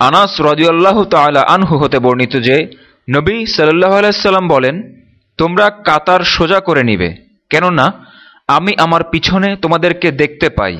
আনাস রদিউল্লাহ তালা আনহু হতে বর্ণিত যে, নবী সাল্লাহ আলাইসাল্লাম বলেন, তোমরা কাতার সোজা করে নিবে, কেননা আমি আমার পিছনে তোমাদেরকে দেখতে পাই।